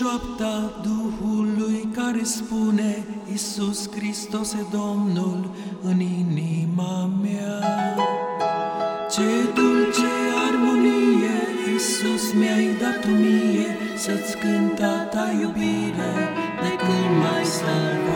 șoapta Duhului care spune Iisus Hristos e Domnul în inima mea. Ce dulce armonie Iisus mi-ai dat mie Să-ți cânta ta iubire de când m-ai salvat.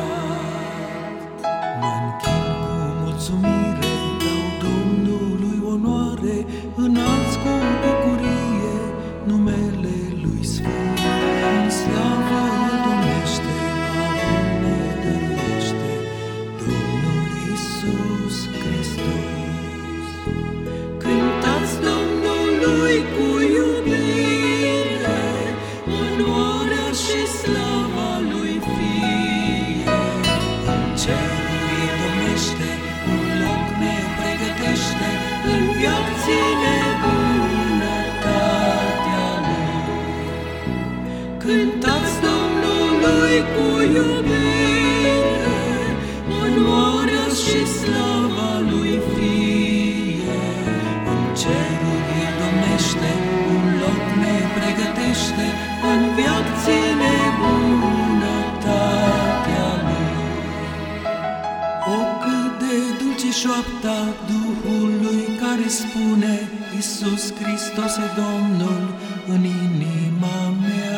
Șoapta Duhului care spune Iisus Hristos e Domnul în inima mea.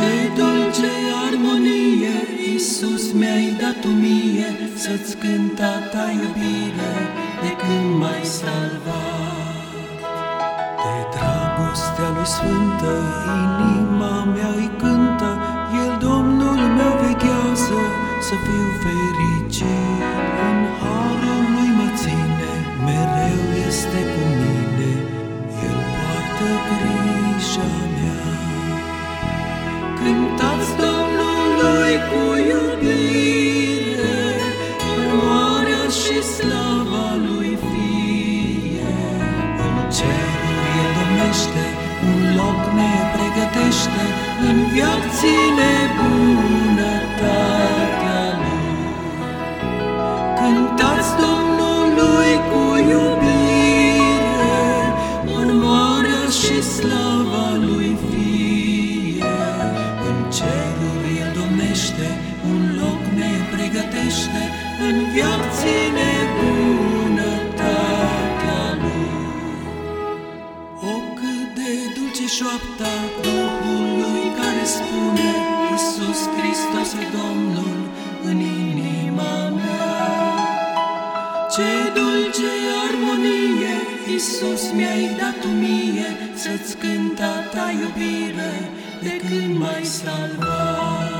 Ce dulce armonie Iisus mi-ai dat mie Să-ți cânta ta iubire de când m-ai salvat. De dragostea lui Sfântă, inima și slava Lui fie. În cerul El domnește, un loc ne pregătește, în viață nebunătatea Lui. Cântați Domnului cu iubire, onoarea și slava Lui fie. Pregătește, în viață nebunătatea Lui. O, cât de dulce șoapta Duhului care spune Iisus Hristos e Domnul în inima mea. Ce dulce armonie Iisus mi-ai dat mie Să-ți cânta ta iubire de când m-ai salvat.